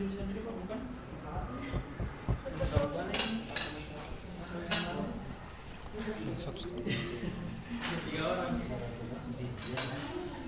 Ada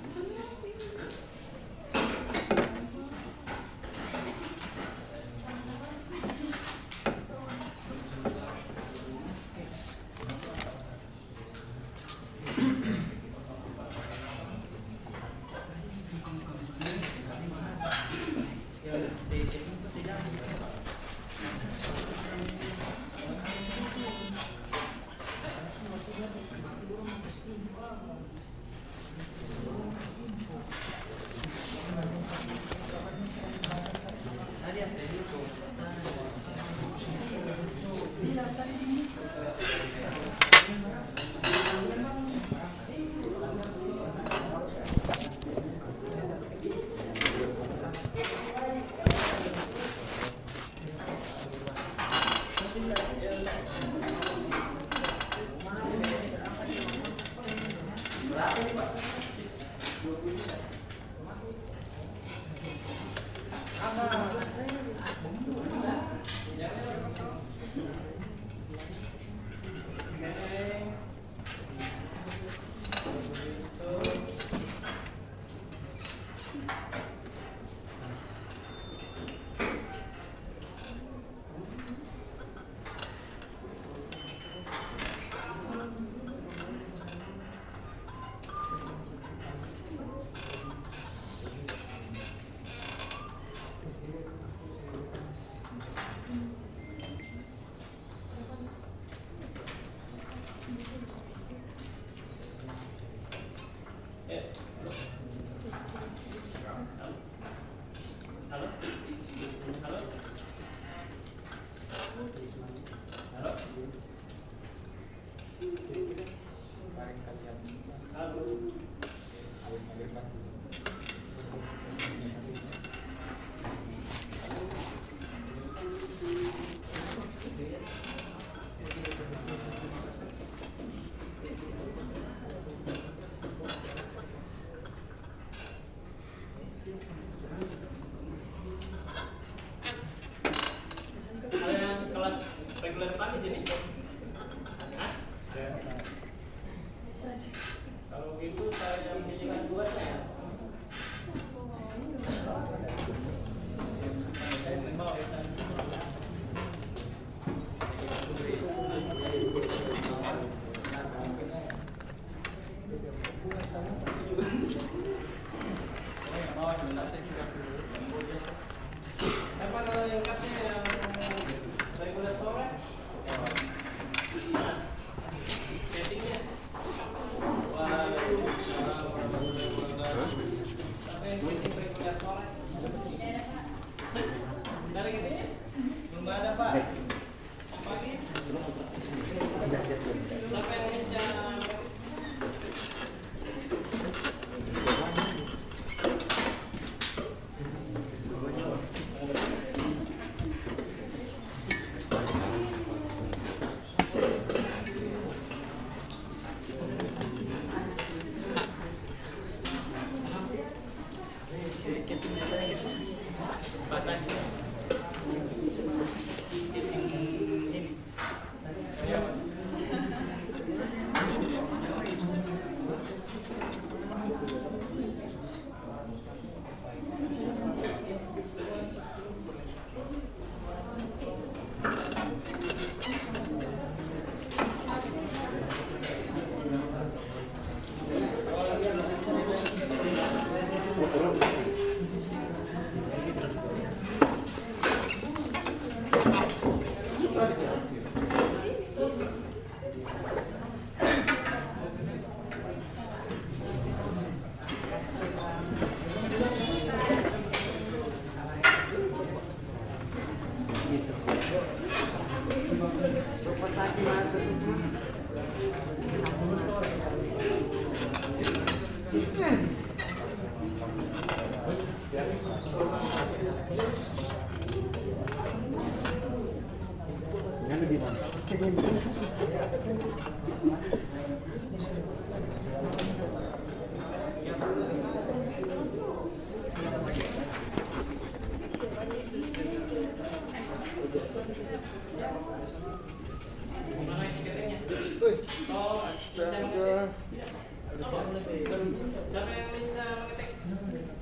Siapa yang bisa mengetik?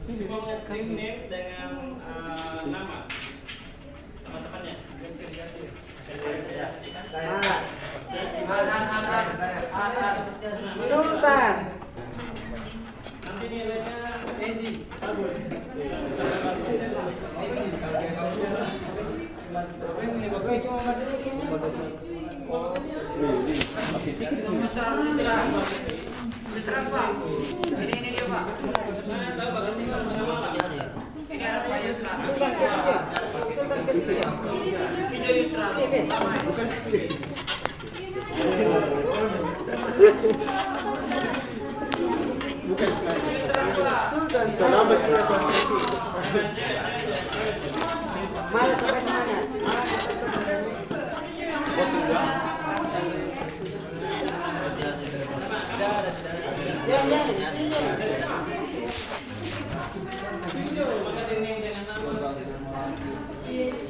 Siapa mau name dengan uh, nama? diserang pak ini ini dia pak ada sultan ketiga sultan ketiga Vijay bukan Sultan Selamat datang. Yes.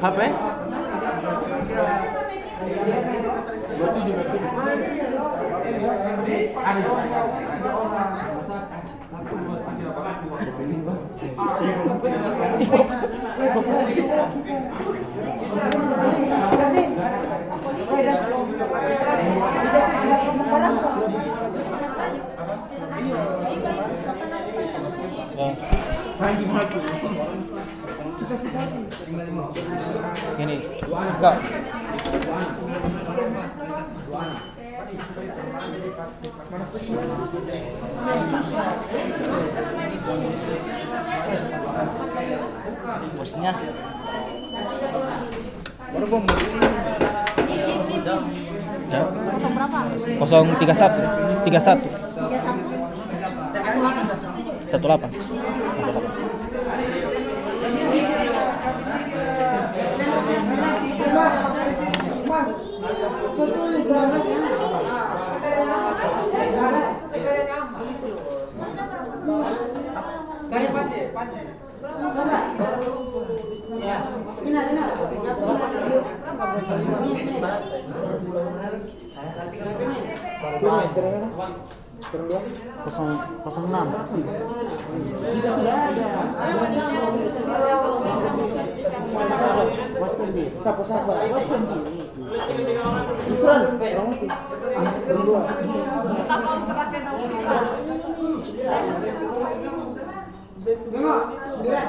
HP? Berarti. Kosong berapa? 031 31 Tiga 18 satu. 18 kosong kosong enam kita sudah ada Watson siapa siapa Watson Isran berdua Tengok, sembilan.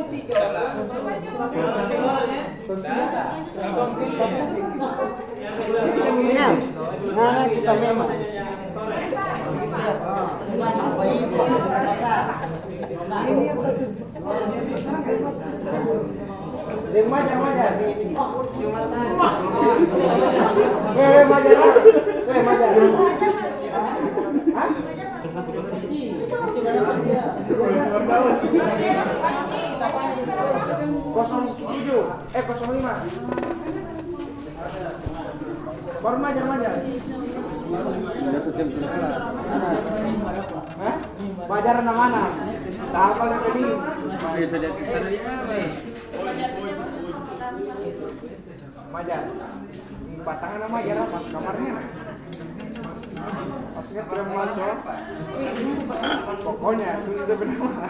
Mana kita memang apa itu? Sini remaja. Kosong tujuh, eh kosong lima. Bajar na mana? Tapal na kami. Majar. Empat tangan sama Majar pas kamarnya. Pas ingat udah masuk. Pokoknya tulis dia bernama.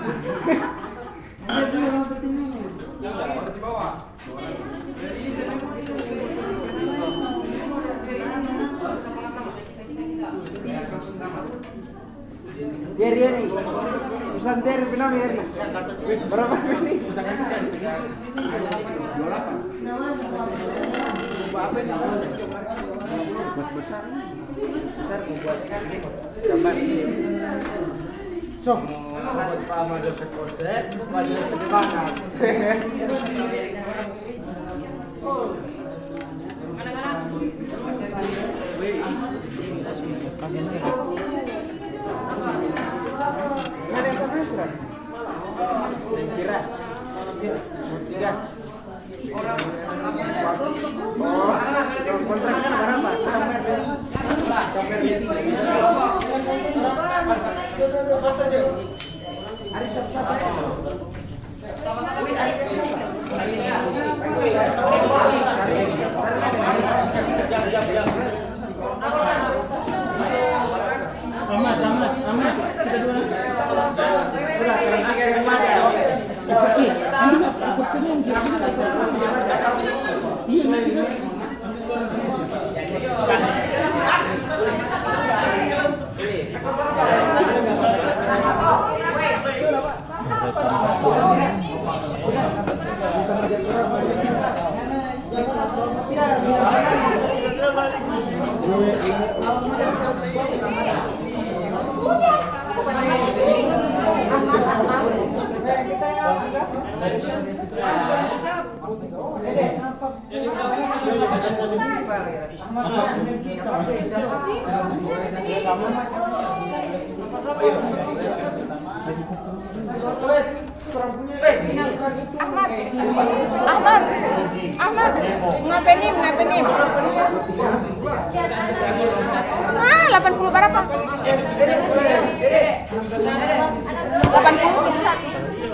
Biar dia nih. Pesan dari bernama ya nih. Berapa ini? Mas besar. besar membuatkan gambar so Pak Mado Sekose Mado Kedepangan Nggak ada yang sama Isra? Yang kira? Tiga. Oh, kontraknya berapa? Hari Sabtu Amat, Udah, Ahmad, Ahmad, ngapain ngapain Ah, 80 berapa? 80 bisa.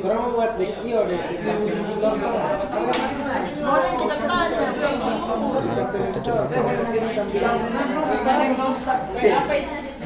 Kurang buat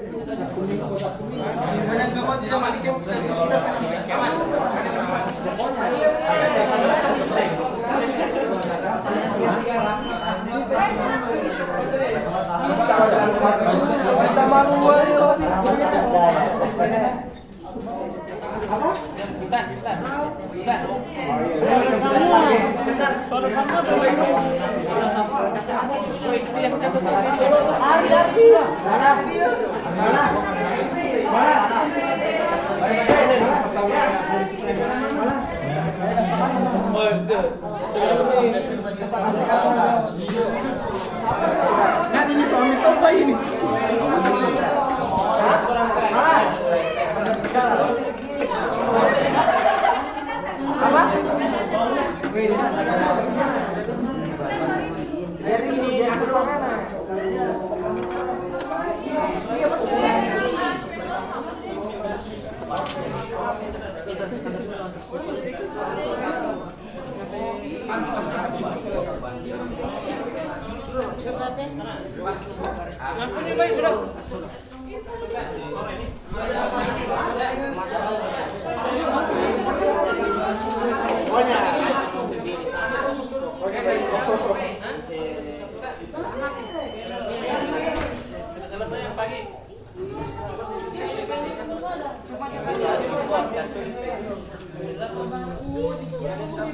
Sekarang mau buat dek iyo Sultan, semua. Suara sama. Oh, itu saya ini suami ini. Siapa? ini nih, Pak? Sudah.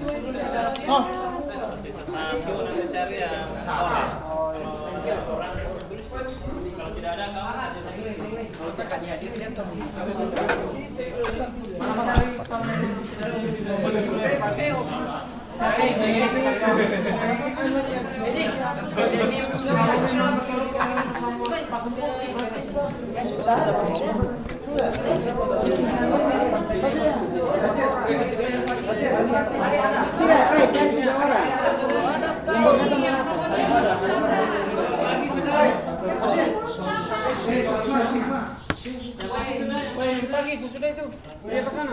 Oh. Sisa satu nanti cari. Kalau tidak ada baik, cari tiga orang. Nomornya teman apa? pagi sesudah itu dia ke sana.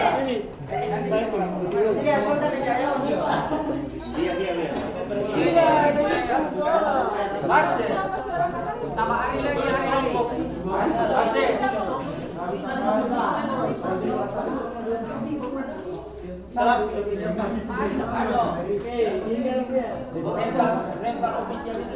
Asik. Tambah hari lagi hari Asik. Salam. Lempar official itu.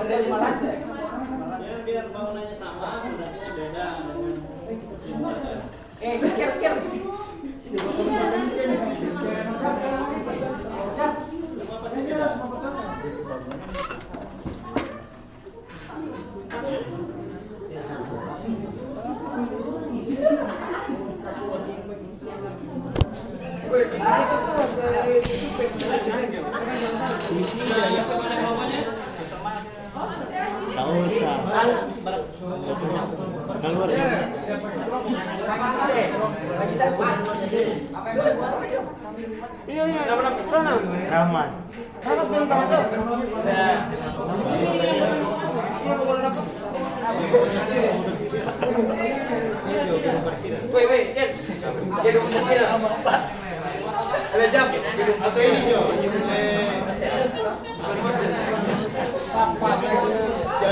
Ya biar bangunannya sama, fondasinya beda dengan Tak usah. Keluar ya. Iya iya, nama ke sana. Rahman. Harap belum masuk. Wait, wait, Jen. Jadi umum dia. Ada jam. Atau ini.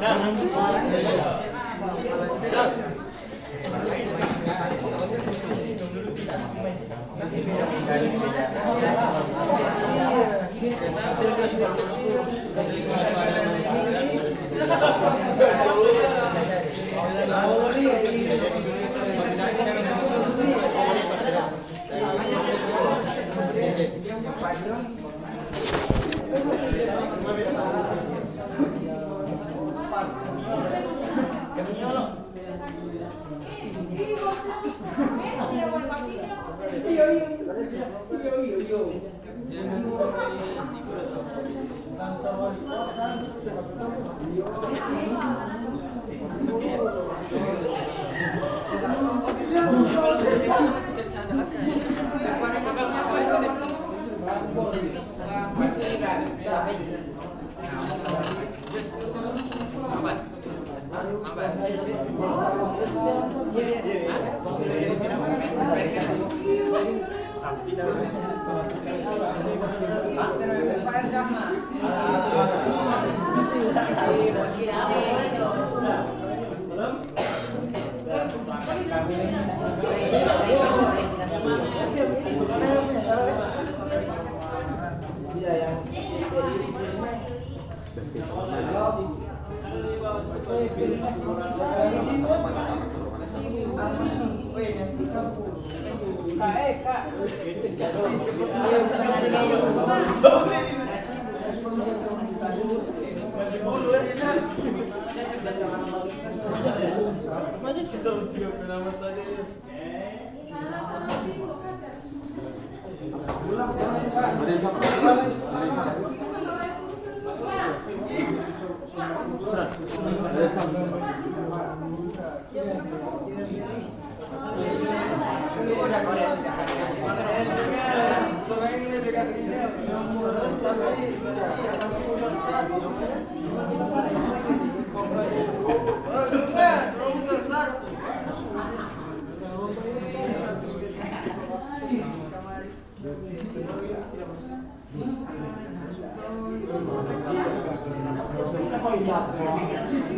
Nah, dulu. Orang merantau sudah ini di Ya, Obrigada.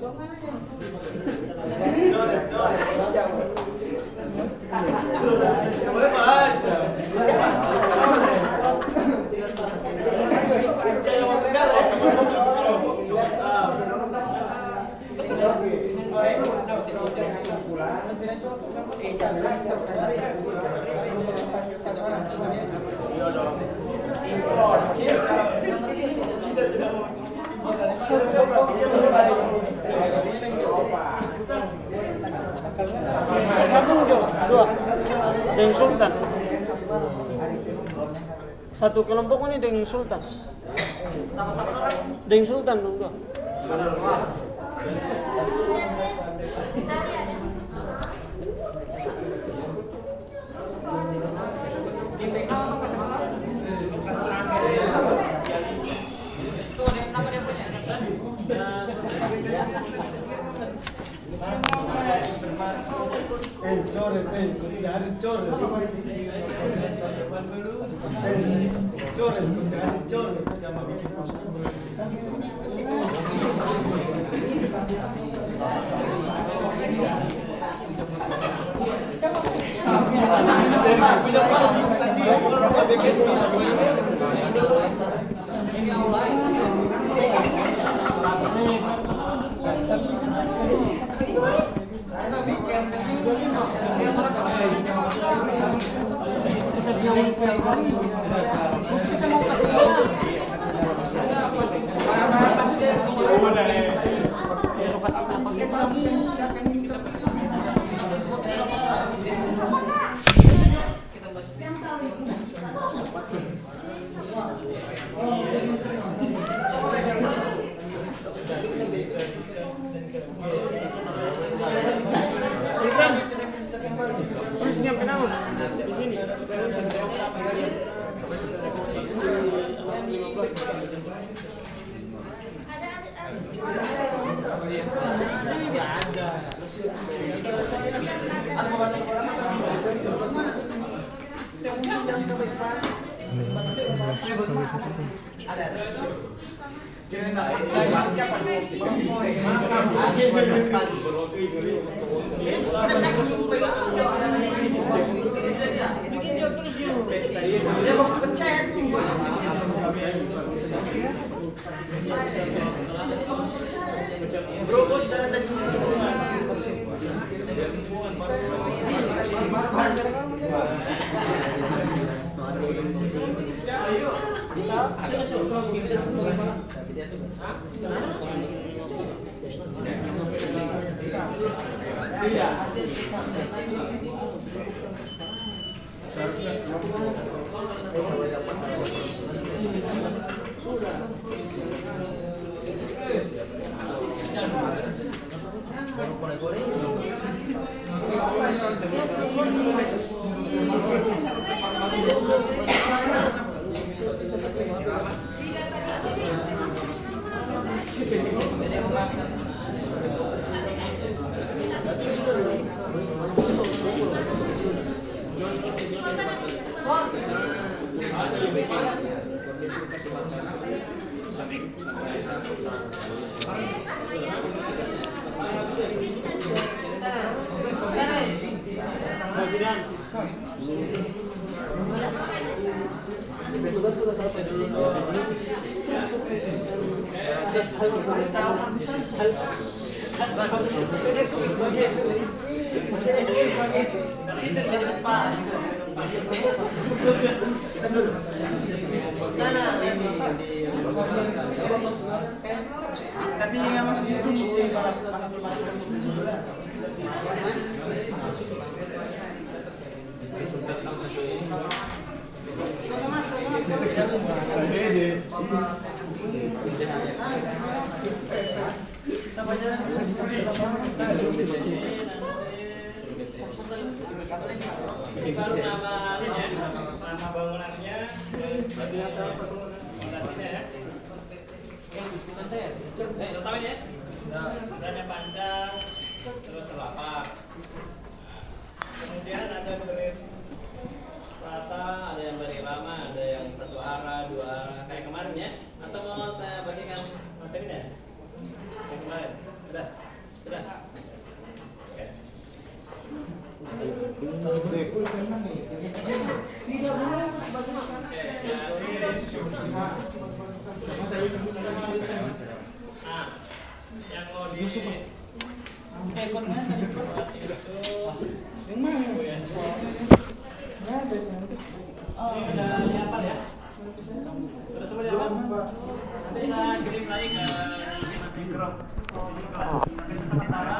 Vamos lá, Dengan Sultan. Satu kelompok ini dengan Sultan. Dengan Sultan dong dua. Eh, coret, eh, dari coret. Sultan. di sini ada ada. Terus nyampe nama di sini. Tapi yang masuk situ para Kita ya, nama bangunannya, eh setahun ya misalnya panjang terus telapak kemudian ada berit rata ada yang dari lama ada yang satu arah dua arah kayak kemarin ya atau mau saya bagikan materinya yang kemarin sudah sudah Oke. Okay. yang kalau di ekor mana tadi yang mana ya ada oh udah nyapa ya udah coba mana nanti kita kirim lagi ke mikrofon nanti mana.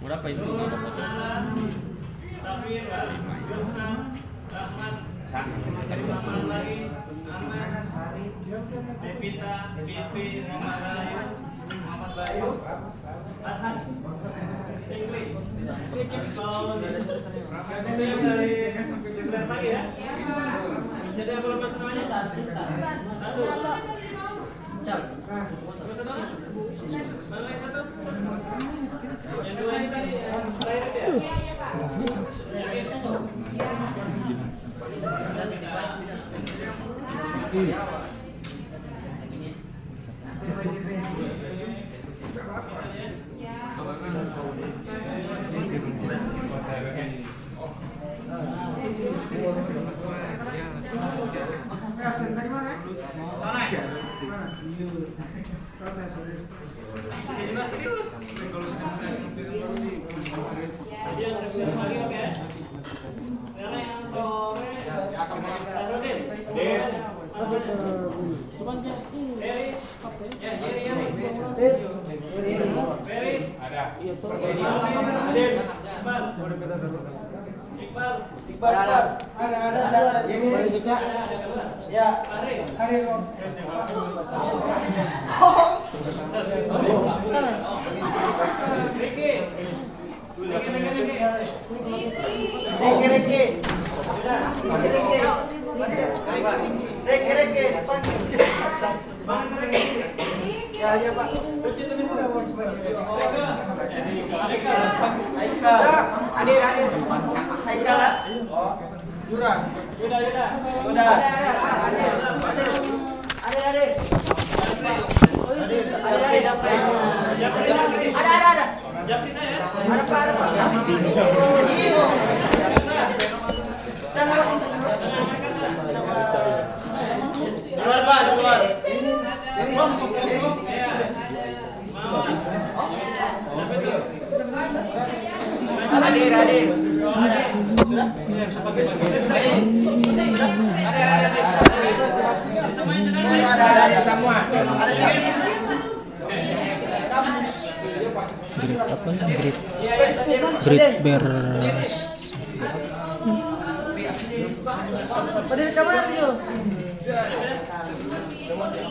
Berapa itu? Samira Yusna Rahmat lagi Devita Fitri Muhammad Bayu Muhammad Bayu Iqbal itu yang dari pagi ya ini tadi yang terakhir ya? Jadi yang reguler pagi oke ya? Sekarang yang sore Tanudin Heri Ya Heri ya Heri Ada Iqbal Iqbal Iqbal. Ada, ada, ada. Ini bisa. Ya. Ari Hari Riki Riki Riki Riki Reke, reke. Reke, reke. Ya, ya, Pak. Haikal. Hadir, hadir. Haikal, ah. Jurang. Yuda Yuda Udah. Ada ada. Hadir, hadir. Ada ada ada. Japri saya Ada ada pak. Luar, Pak, luar. Hadir, hadir. Ada, ada, semua. Grade apa ya saya grade ber Pada kamar dia.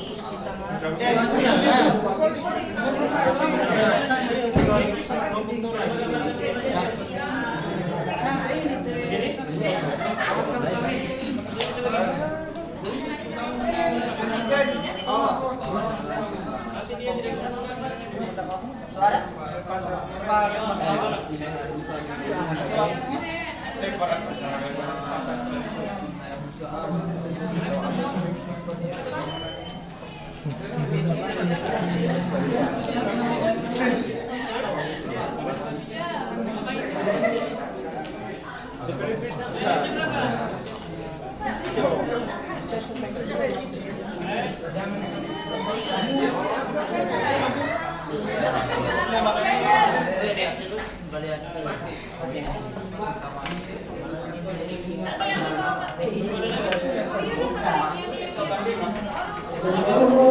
Suara? Pak. Mas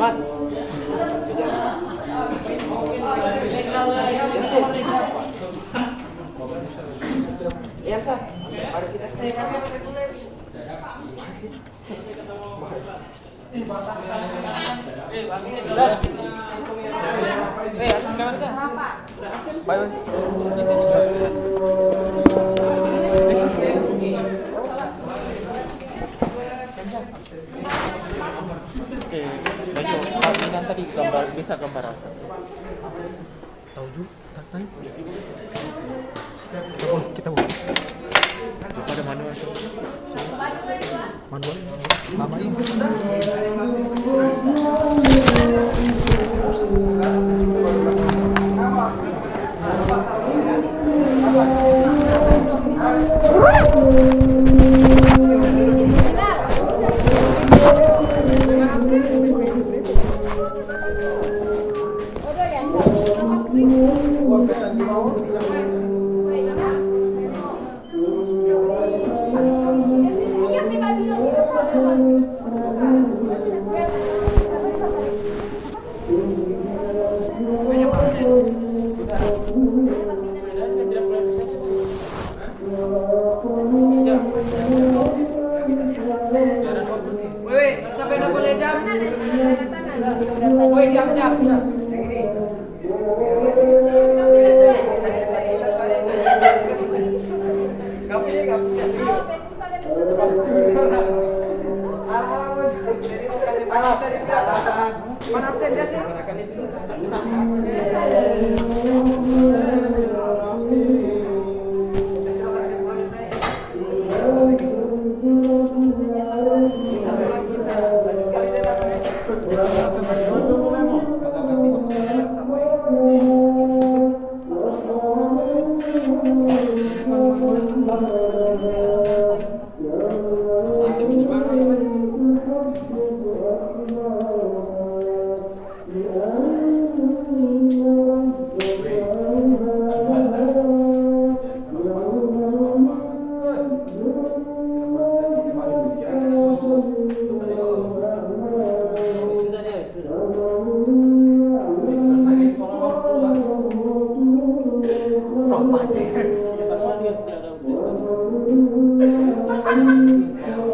Mat. Ian Sah, mari kita. Eh, baju kami tadi gambar Woi,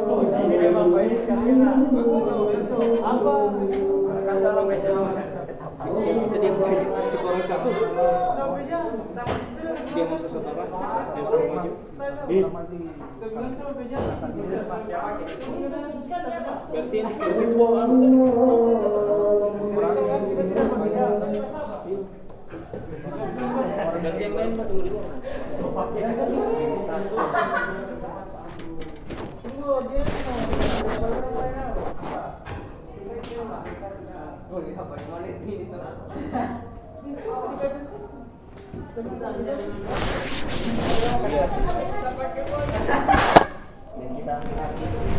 Uji ini memang baik sekali lah. Apa? Kasar besok. Itu dia sekurang satu. Dia mau dia suruh maju. Berarti ini kasih gua anu Valentini Kita pakai